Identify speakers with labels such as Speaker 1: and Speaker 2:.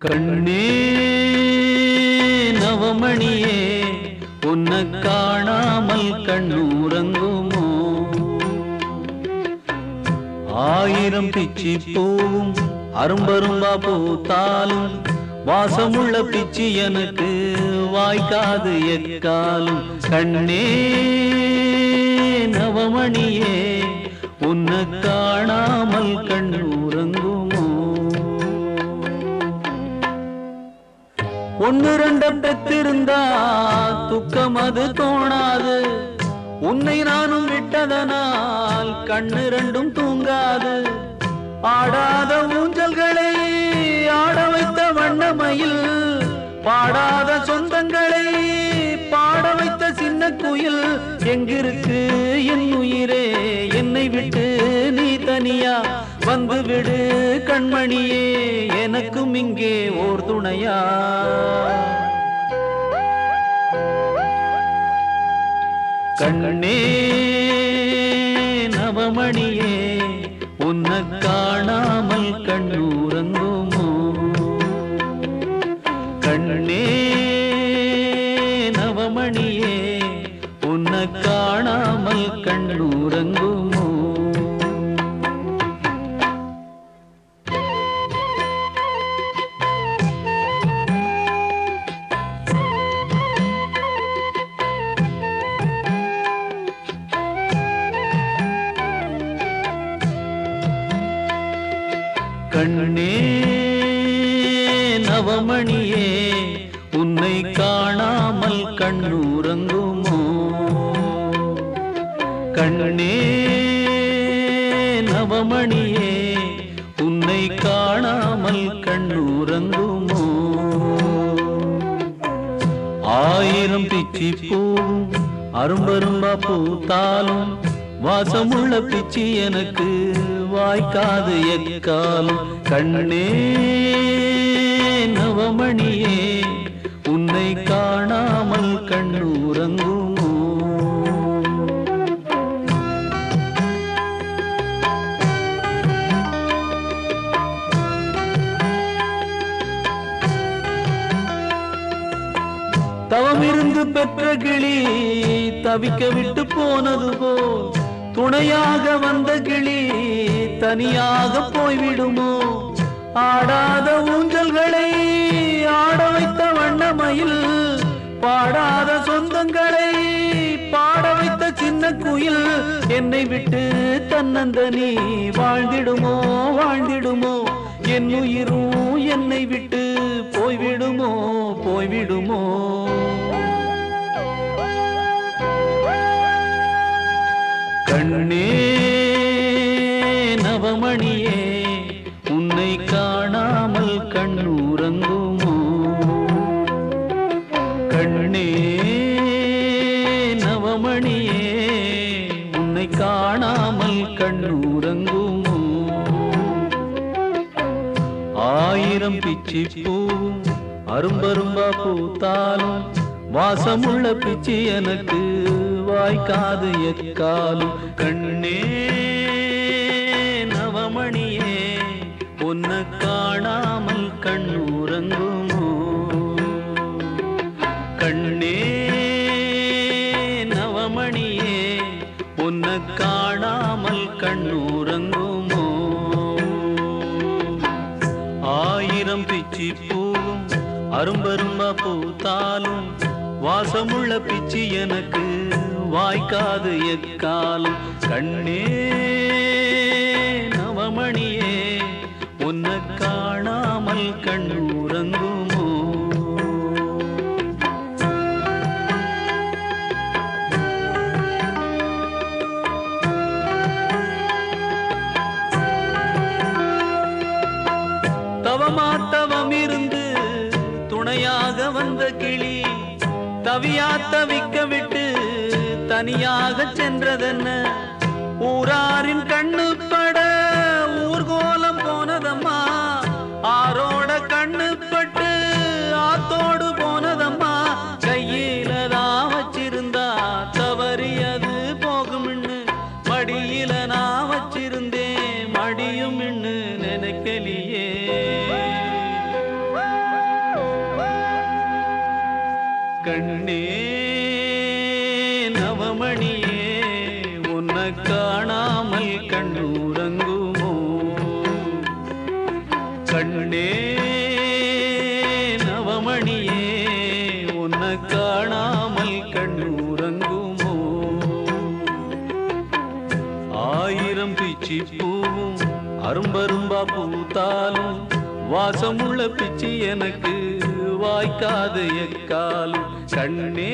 Speaker 1: கண்ணே நவமணியே உன்னை காணாமல் கண்ணூரங்குமோ ஆயிரம் பிச்சி பூவும் அரும்பரும்பா பூத்தாலும் வாசமுள்ள பிச்சி எனக்கு வாய்க்காது எக்காலும். கண்ணே நவமணியே உன்னை காணாமல் கண்ணூர் ஒன்னு ரெண்ட பெற்றிருந்தா துக்கம் அது தோணாது. உன்னை நானும் விட்டதனால் கண்ணு ரெண்டும் தூங்காது. ஆடாத ஊஞ்சல்களை ஆட வைத்த வண்ணமையில் பாடாத சொந்தங்களை பாட வைத்த சின்ன குயில் எங்கிருக்கு என் உயிரே? என்னை விட்டு நீ தனியா? வந்து விடு கண்மணியே எனக்கும் இங்கே ஓர் துணையா? கண்ணே நவமணியே உன்னை காணாமல் கண்ணூரங்குமோ? கண்ணே நவமணியே உன்னை கண்ணே நவமணியே உன்னை காணாமல் கண்ணூரங்குமோ? கண்ணே நவமணியே உன்னை காணாமல் கண்ணூரங்குமோ? ஆயிரம் பிச்சி பூவும் அரும்பரும்பா பூத்தாலும் வாசமுள்ள பிச்சி எனக்கு வாய்க்காது எக்காலும். கண்ணே நவமணியே உன்னை காணாமல் கண்ணூரங்குமோ தவமிருந்து பெற்ற கிளி தவிக்க விட்டு போனது போல் துணையாக வந்த கிளி தனியாக போய்விடுமோ? ஆடாத ஊஞ்சல்களை ஆட வைத்த வண்ணமயில் பாடாத சொந்தங்களை பாட வைத்த சின்ன குயில் என்னை விட்டு தன்னந்தனி வாழ்ந்திடுமோ வாழ்ந்திடுமோ? என் உயிரும் என்னை விட்டு போய்விடுமோ போய்விடுமோ? நிறம் பிச்சி பூவும் அரும்பரும்பா பூத்தாலும் வாசமுள்ள பிச்சி எனக்கு வாய்க்காது எக்காலும். கண்ணே நவமணியே உன்னை ஆயிரம் பிச்சி பூவும் அரும்பரும்பா பூத்தாலும் வாசமுள்ள பிச்சி எனக்கு வாய்க்காது எக்காலும். கண்ணே துணையாக வந்த கிளி தவியா தவிக்க விட்டு தனியாக சென்றதென்ன? ஊராரின் கண்ணு பட ஊர்கோலம் போனதம்மா. ஆரோட கண்ணு பட்டு ஆத்தோடு போனதம்மா. கையில தான் வச்சிருந்தா தவறியது போகும்னு படியில கண்ணே நவமணியே உன்னை காணாமல் கண்ணூரங்குமோ கண்ணே நவமணியே உன்னை காணாமல் கண்ணூரங்குமோ ஆயிரம் பிச்சி பூவும் அரும்பரும்பா பூத்தாலும் வாசமுள்ள பிச்சி எனக்கு வாய்க்காத எக்காலும் கண்ணே